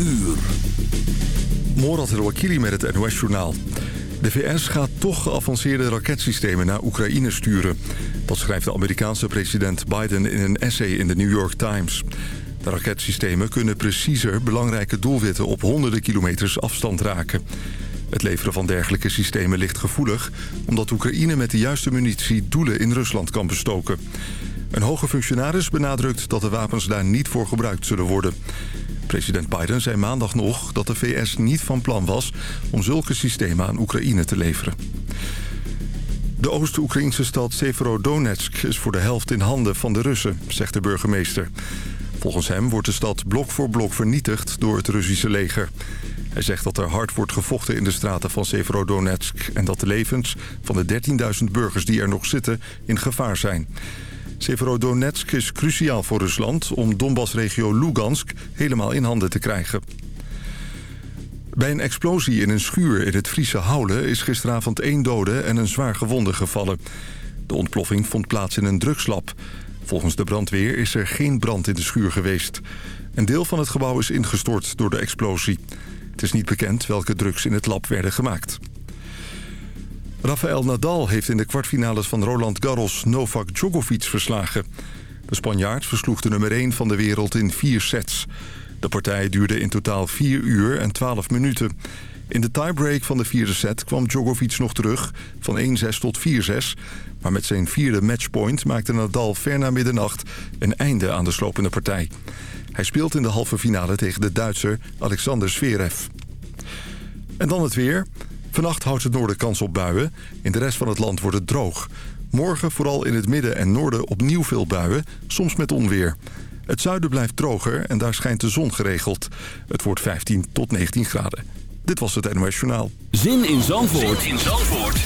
uur. Morat met het NOS-journaal. De VS gaat toch geavanceerde raketsystemen naar Oekraïne sturen. Dat schrijft de Amerikaanse president Biden in een essay in de New York Times. De raketsystemen kunnen preciezer belangrijke doelwitten op honderden kilometers afstand raken. Het leveren van dergelijke systemen ligt gevoelig... omdat Oekraïne met de juiste munitie doelen in Rusland kan bestoken. Een hoge functionaris benadrukt dat de wapens daar niet voor gebruikt zullen worden. President Biden zei maandag nog dat de VS niet van plan was... om zulke systemen aan Oekraïne te leveren. De Oost-Oekraïnse stad Severodonetsk is voor de helft in handen van de Russen, zegt de burgemeester. Volgens hem wordt de stad blok voor blok vernietigd door het Russische leger. Hij zegt dat er hard wordt gevochten in de straten van Severodonetsk... en dat de levens van de 13.000 burgers die er nog zitten in gevaar zijn. Severodonetsk is cruciaal voor Rusland om Donbass-regio Lugansk helemaal in handen te krijgen. Bij een explosie in een schuur in het Friese Houlen is gisteravond één dode en een zwaar gewonde gevallen. De ontploffing vond plaats in een drugslab. Volgens de brandweer is er geen brand in de schuur geweest. Een deel van het gebouw is ingestort door de explosie. Het is niet bekend welke drugs in het lab werden gemaakt. Rafael Nadal heeft in de kwartfinales van Roland Garros Novak Djokovic verslagen. De Spanjaard versloeg de nummer 1 van de wereld in vier sets. De partij duurde in totaal 4 uur en 12 minuten. In de tiebreak van de vierde set kwam Djokovic nog terug van 1-6 tot 4-6. Maar met zijn vierde matchpoint maakte Nadal ver na middernacht een einde aan de slopende partij. Hij speelt in de halve finale tegen de Duitser Alexander Zverev. En dan het weer. Vannacht houdt het noorden kans op buien. In de rest van het land wordt het droog. Morgen vooral in het midden en noorden opnieuw veel buien, soms met onweer. Het zuiden blijft droger en daar schijnt de zon geregeld. Het wordt 15 tot 19 graden. Dit was het NOS Journaal. Zin in Zandvoort, zin in Zandvoort.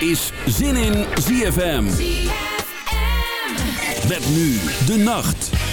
is Zin in ZFM. ZFM. Met nu de nacht.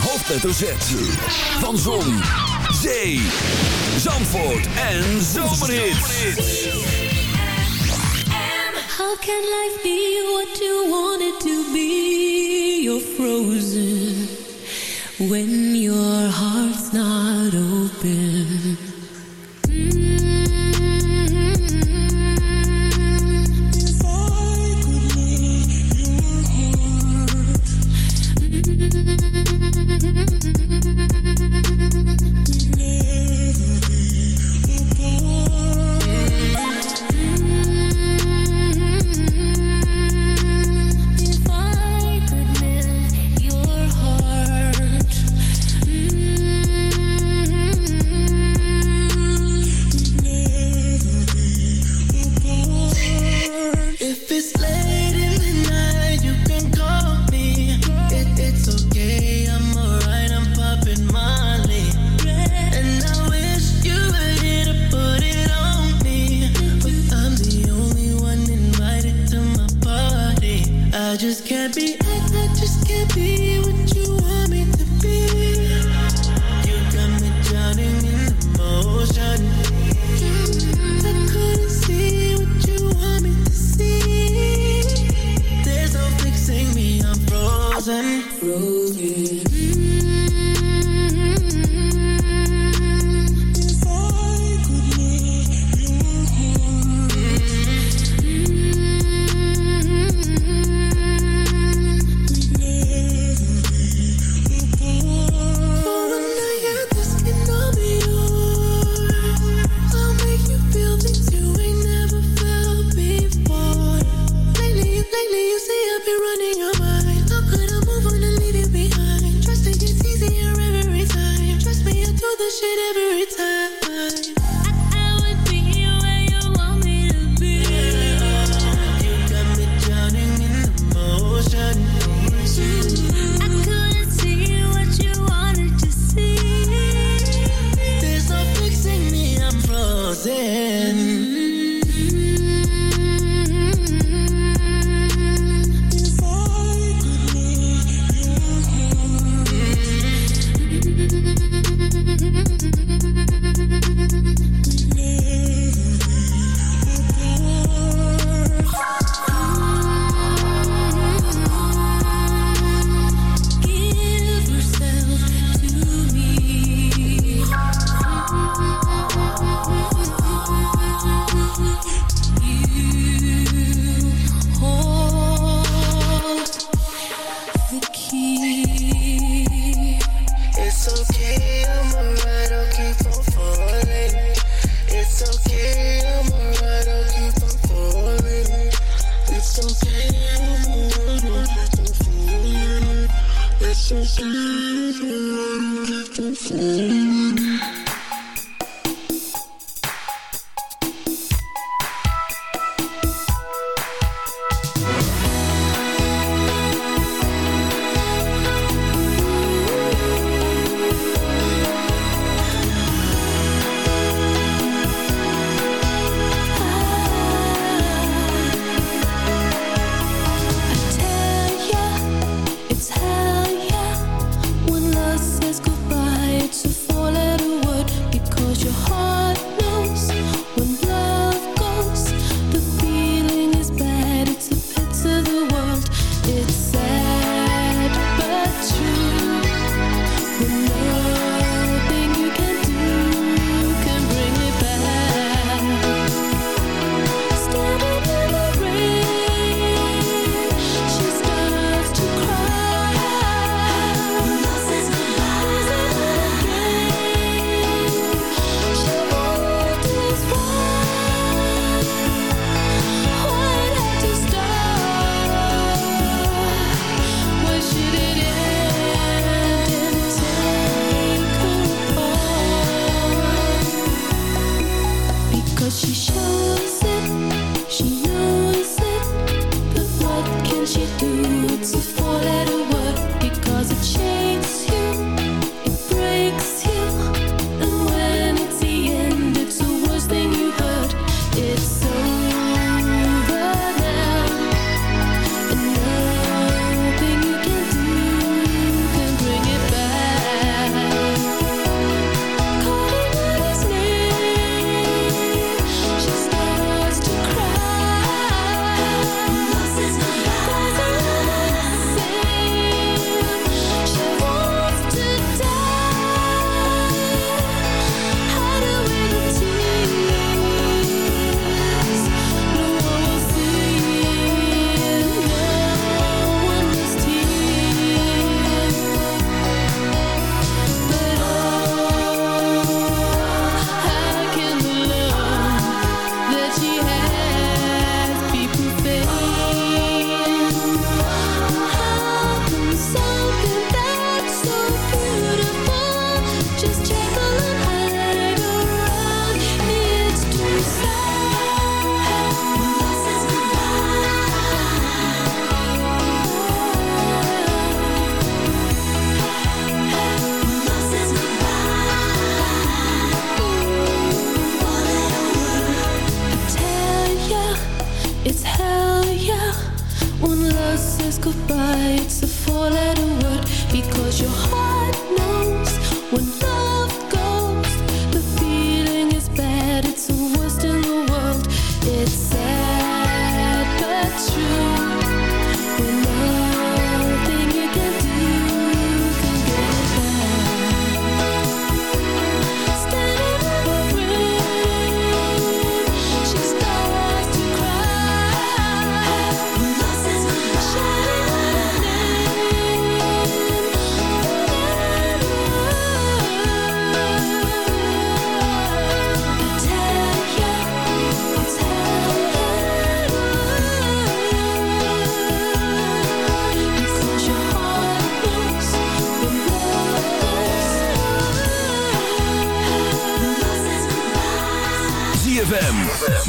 Hoofdletter Z. Van Zon, Zee, Zandvoort en Zomerhits. How can life be what you want it to be? You're frozen when your heart's not open.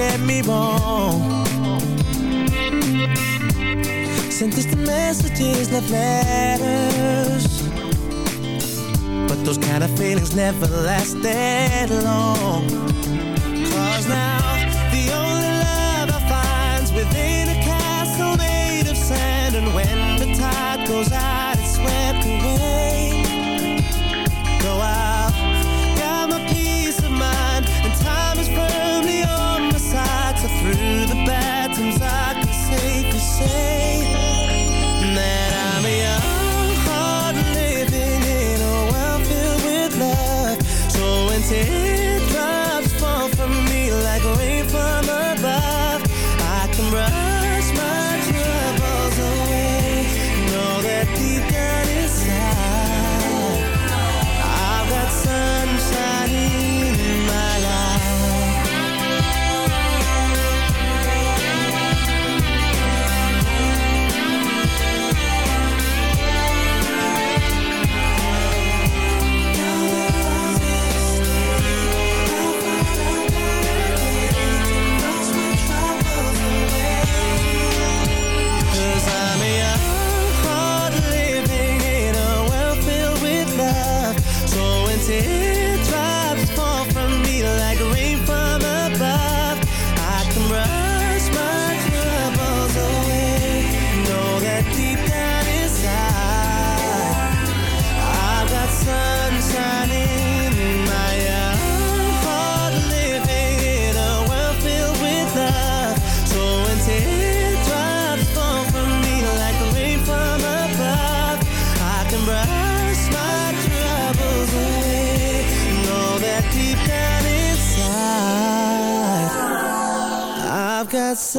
get me wrong. Sent distant messages, left letters But those kind of feelings never last that long.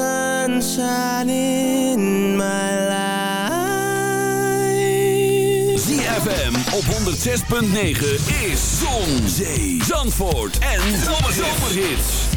sunshine in my life. ZFM op 106.9 is Zon, Zee, Zandvoort en Zomerhits.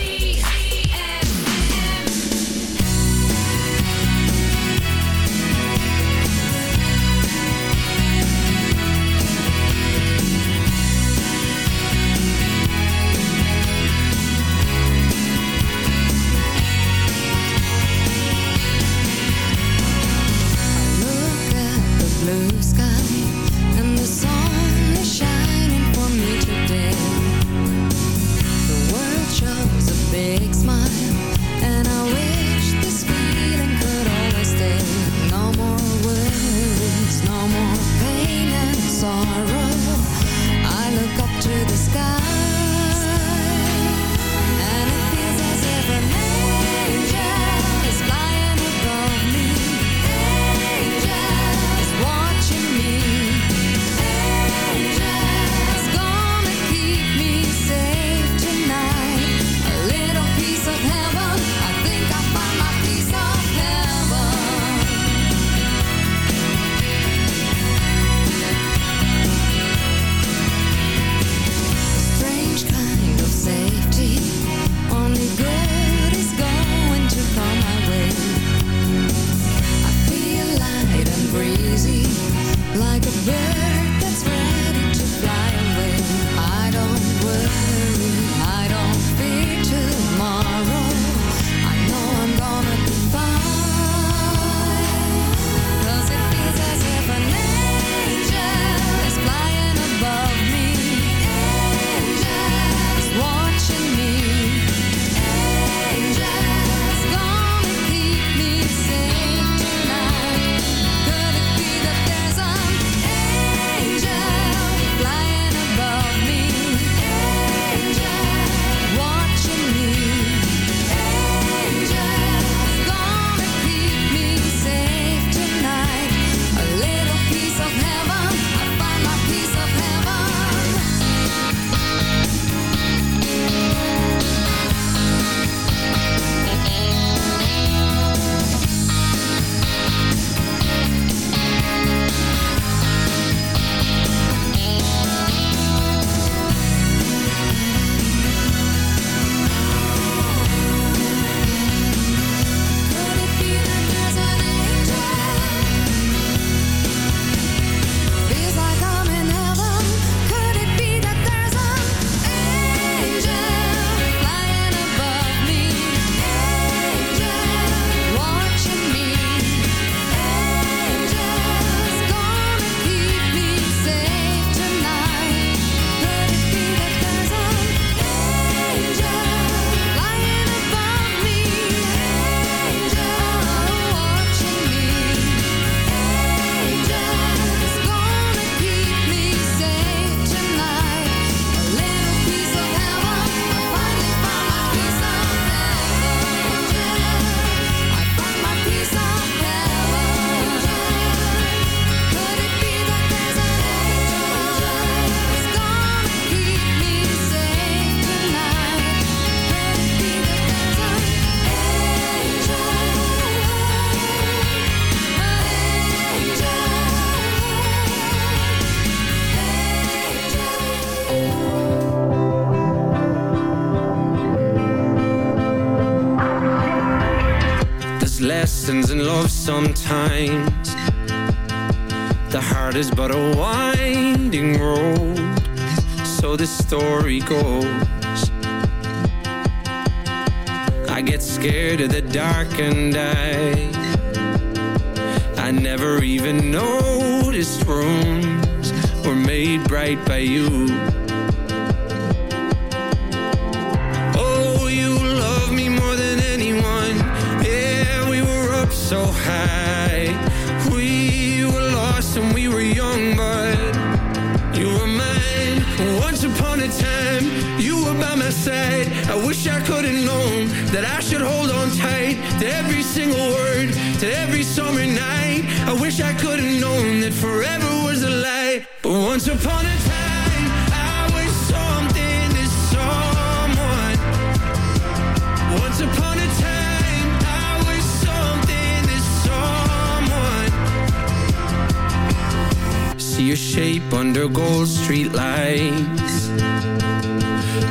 Your shape under gold street lights.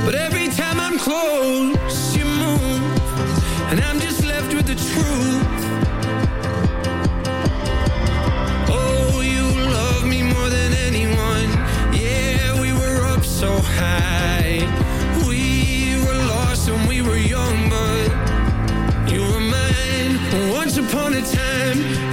But every time I'm close, you move And I'm just left with the truth. Oh, you love me more than anyone. Yeah, we were up so high. We were lost when we were young But you were mine. Once upon a time,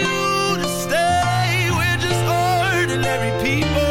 ordinary people.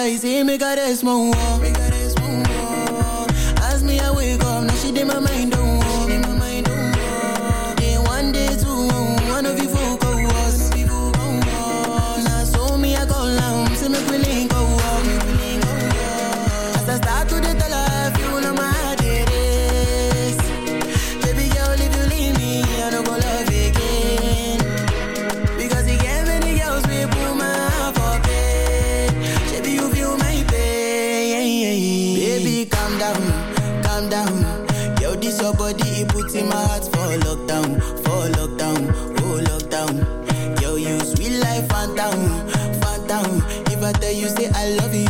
zij is in, ik hearts for lockdown, for lockdown, for lockdown. Yo, you sweet life, phantom, phantom. If I tell you, say I love you